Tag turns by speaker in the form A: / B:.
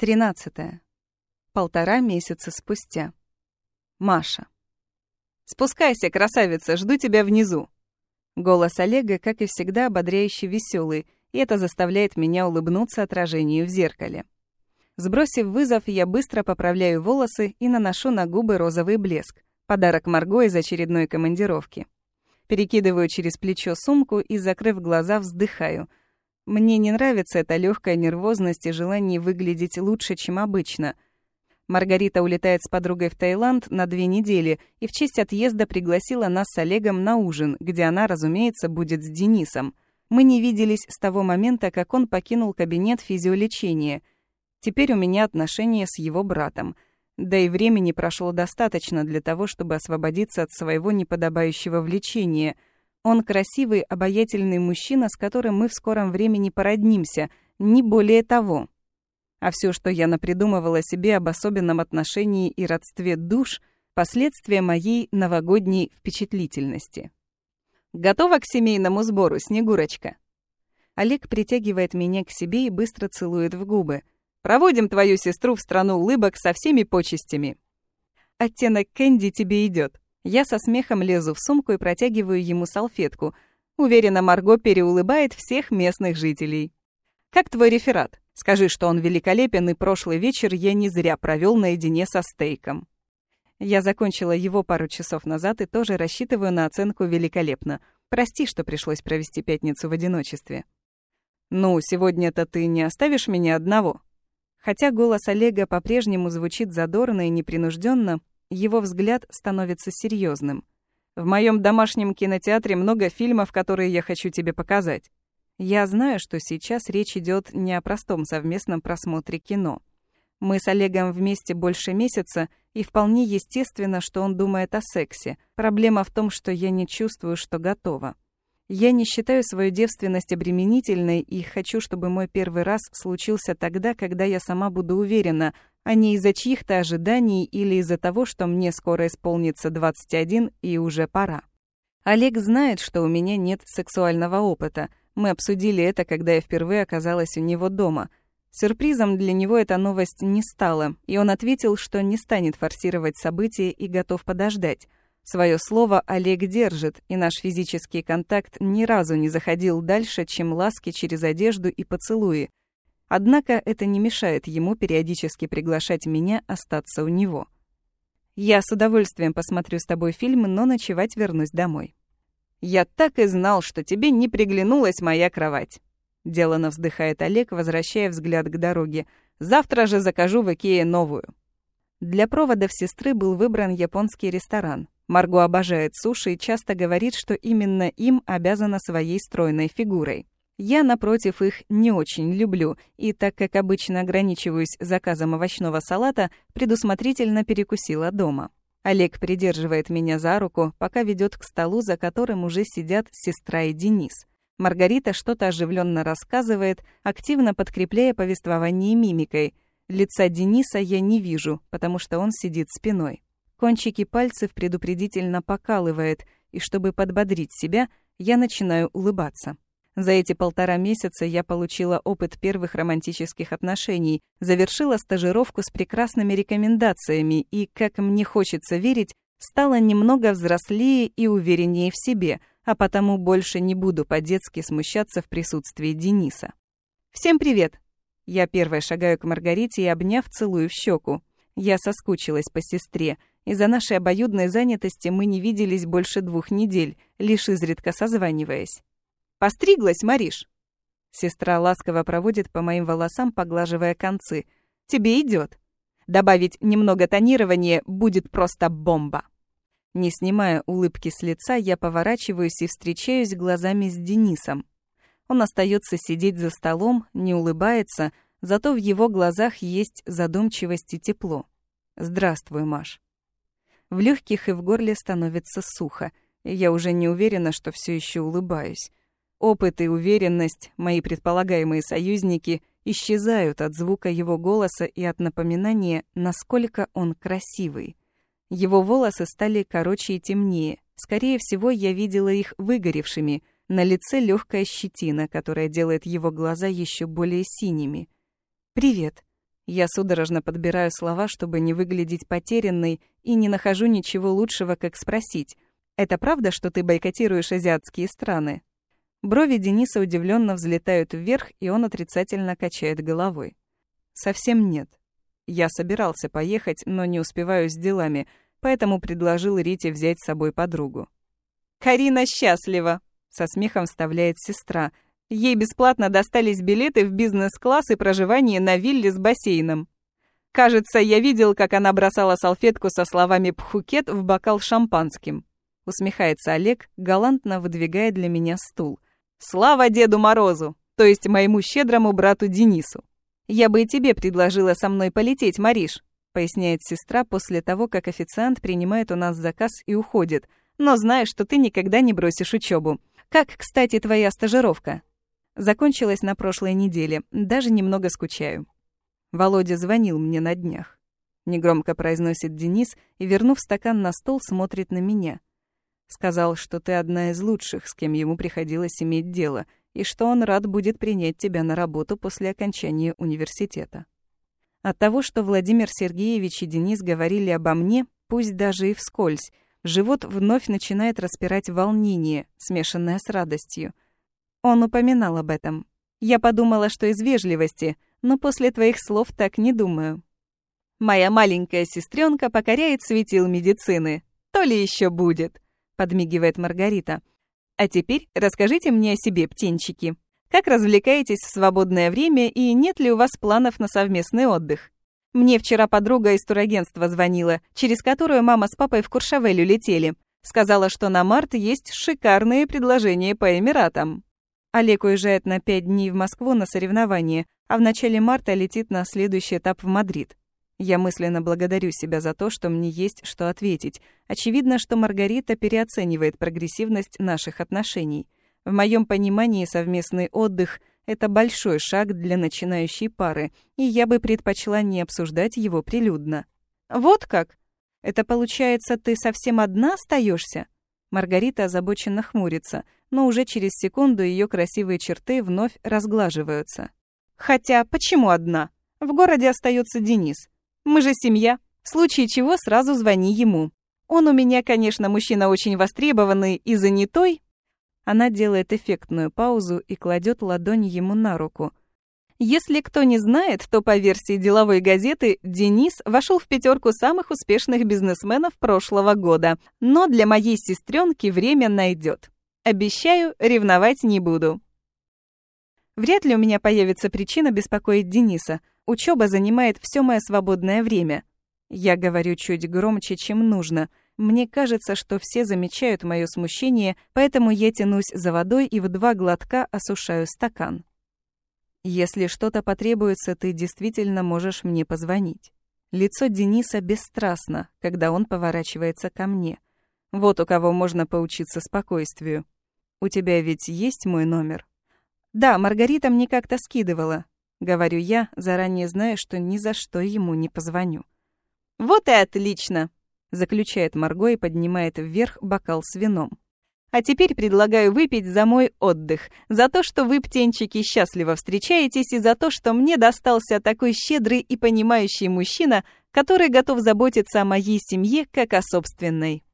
A: Тринадцатое. Полтора месяца спустя. Маша. «Спускайся, красавица, жду тебя внизу!» Голос Олега, как и всегда, ободряюще веселый, и это заставляет меня улыбнуться отражению в зеркале. Сбросив вызов, я быстро поправляю волосы и наношу на губы розовый блеск. Подарок Марго из очередной командировки. Перекидываю через плечо сумку и, закрыв глаза, вздыхаю — мне не нравится эта легкая нервозность и желание выглядеть лучше, чем обычно. Маргарита улетает с подругой в Таиланд на две недели и в честь отъезда пригласила нас с Олегом на ужин, где она, разумеется, будет с Денисом. Мы не виделись с того момента, как он покинул кабинет физиолечения. Теперь у меня отношения с его братом. Да и времени прошло достаточно для того, чтобы освободиться от своего неподобающего влечения — он красивый, обаятельный мужчина, с которым мы в скором времени породнимся, не более того. А все, что я напридумывала себе об особенном отношении и родстве душ, последствия моей новогодней впечатлительности. Готова к семейному сбору, Снегурочка? Олег притягивает меня к себе и быстро целует в губы. Проводим твою сестру в страну улыбок со всеми почестями. Оттенок Кэнди тебе идет. Я со смехом лезу в сумку и протягиваю ему салфетку. Уверена, Марго переулыбает всех местных жителей. «Как твой реферат? Скажи, что он великолепен, и прошлый вечер я не зря провел наедине со стейком». Я закончила его пару часов назад и тоже рассчитываю на оценку великолепно. Прости, что пришлось провести пятницу в одиночестве. «Ну, сегодня-то ты не оставишь меня одного?» Хотя голос Олега по-прежнему звучит задорно и непринужденно, его взгляд становится серьезным. В моем домашнем кинотеатре много фильмов, которые я хочу тебе показать. Я знаю, что сейчас речь идет не о простом совместном просмотре кино. Мы с Олегом вместе больше месяца, и вполне естественно, что он думает о сексе. Проблема в том, что я не чувствую, что готова. Я не считаю свою девственность обременительной и хочу, чтобы мой первый раз случился тогда, когда я сама буду уверена, а не из-за чьих-то ожиданий или из-за того, что мне скоро исполнится 21 и уже пора. Олег знает, что у меня нет сексуального опыта. Мы обсудили это, когда я впервые оказалась у него дома. Сюрпризом для него эта новость не стала, и он ответил, что не станет форсировать события и готов подождать. Своё слово Олег держит, и наш физический контакт ни разу не заходил дальше, чем ласки через одежду и поцелуи. Однако это не мешает ему периодически приглашать меня остаться у него. Я с удовольствием посмотрю с тобой фильм, но ночевать вернусь домой. Я так и знал, что тебе не приглянулась моя кровать. Делано вздыхает Олег, возвращая взгляд к дороге. Завтра же закажу в Икее новую. Для проводов сестры был выбран японский ресторан. Марго обожает суши и часто говорит, что именно им обязана своей стройной фигурой. Я, напротив, их не очень люблю, и так как обычно ограничиваюсь заказом овощного салата, предусмотрительно перекусила дома. Олег придерживает меня за руку, пока ведет к столу, за которым уже сидят сестра и Денис. Маргарита что-то оживленно рассказывает, активно подкрепляя повествование мимикой. Лица Дениса я не вижу, потому что он сидит спиной. Кончики пальцев предупредительно покалывает, и чтобы подбодрить себя, я начинаю улыбаться. За эти полтора месяца я получила опыт первых романтических отношений, завершила стажировку с прекрасными рекомендациями и, как мне хочется верить, стала немного взрослее и увереннее в себе, а потому больше не буду по-детски смущаться в присутствии Дениса. «Всем привет!» Я первая шагаю к Маргарите и, обняв, целую в щеку. Я соскучилась по сестре. Из-за нашей обоюдной занятости мы не виделись больше двух недель, лишь изредка созваниваясь. Постриглась, Мариш?» Сестра ласково проводит по моим волосам, поглаживая концы. «Тебе идет. Добавить немного тонирования будет просто бомба». Не снимая улыбки с лица, я поворачиваюсь и встречаюсь глазами с Денисом. Он остается сидеть за столом, не улыбается, зато в его глазах есть задумчивость и тепло. «Здравствуй, Маш». В легких и в горле становится сухо, я уже не уверена, что все еще улыбаюсь. Опыт и уверенность, мои предполагаемые союзники, исчезают от звука его голоса и от напоминания, насколько он красивый. Его волосы стали короче и темнее. Скорее всего, я видела их выгоревшими. На лице легкая щетина, которая делает его глаза еще более синими. «Привет». Я судорожно подбираю слова, чтобы не выглядеть потерянной, и не нахожу ничего лучшего, как спросить. «Это правда, что ты бойкотируешь азиатские страны?» Брови Дениса удивленно взлетают вверх, и он отрицательно качает головой. «Совсем нет. Я собирался поехать, но не успеваю с делами, поэтому предложил Рите взять с собой подругу. «Карина счастлива!» — со смехом вставляет сестра. Ей бесплатно достались билеты в бизнес-класс и проживание на вилле с бассейном. Кажется, я видел, как она бросала салфетку со словами «пхукет» в бокал шампанским. Усмехается Олег, галантно выдвигая для меня стул. «Слава Деду Морозу!» То есть моему щедрому брату Денису. «Я бы и тебе предложила со мной полететь, Мариш», поясняет сестра после того, как официант принимает у нас заказ и уходит, но знаю, что ты никогда не бросишь учебу. Как, кстати, твоя стажировка? Закончилась на прошлой неделе, даже немного скучаю. Володя звонил мне на днях. Негромко произносит Денис и, вернув стакан на стол, смотрит на меня. Сказал, что ты одна из лучших, с кем ему приходилось иметь дело — и что он рад будет принять тебя на работу после окончания университета. От того, что Владимир Сергеевич и Денис говорили обо мне, пусть даже и вскользь, живот вновь начинает распирать волнение, смешанное с радостью. Он упоминал об этом. Я подумала, что из вежливости, но после твоих слов так не думаю. Моя маленькая сестренка покоряет светил медицины. То ли еще будет, подмигивает Маргарита. А теперь расскажите мне о себе, птенчики. Как развлекаетесь в свободное время и нет ли у вас планов на совместный отдых? Мне вчера подруга из турагентства звонила, через которую мама с папой в Куршавель улетели. Сказала, что на март есть шикарные предложения по Эмиратам. Олег уезжает на пять дней в Москву на соревнования, а в начале марта летит на следующий этап в Мадрид. Я мысленно благодарю себя за то, что мне есть что ответить. Очевидно, что Маргарита переоценивает прогрессивность наших отношений. В моем понимании совместный отдых — это большой шаг для начинающей пары, и я бы предпочла не обсуждать его прилюдно. «Вот как? Это получается, ты совсем одна остаешься? Маргарита озабоченно хмурится, но уже через секунду ее красивые черты вновь разглаживаются. «Хотя, почему одна? В городе остается Денис. Мы же семья. В случае чего сразу звони ему. Он у меня, конечно, мужчина очень востребованный и занятой. Она делает эффектную паузу и кладет ладонь ему на руку. Если кто не знает, то по версии деловой газеты Денис вошел в пятерку самых успешных бизнесменов прошлого года. Но для моей сестренки время найдет. Обещаю, ревновать не буду. Вряд ли у меня появится причина беспокоить Дениса. Учеба занимает все мое свободное время. Я говорю чуть громче, чем нужно. Мне кажется, что все замечают мое смущение, поэтому я тянусь за водой и в два глотка осушаю стакан. Если что-то потребуется, ты действительно можешь мне позвонить. Лицо Дениса бесстрастно, когда он поворачивается ко мне. Вот у кого можно поучиться спокойствию. У тебя ведь есть мой номер? Да, Маргарита мне как-то скидывала. — говорю я, заранее зная, что ни за что ему не позвоню. «Вот и отлично!» — заключает Марго и поднимает вверх бокал с вином. «А теперь предлагаю выпить за мой отдых, за то, что вы, птенчики, счастливо встречаетесь, и за то, что мне достался такой щедрый и понимающий мужчина, который готов заботиться о моей семье, как о собственной».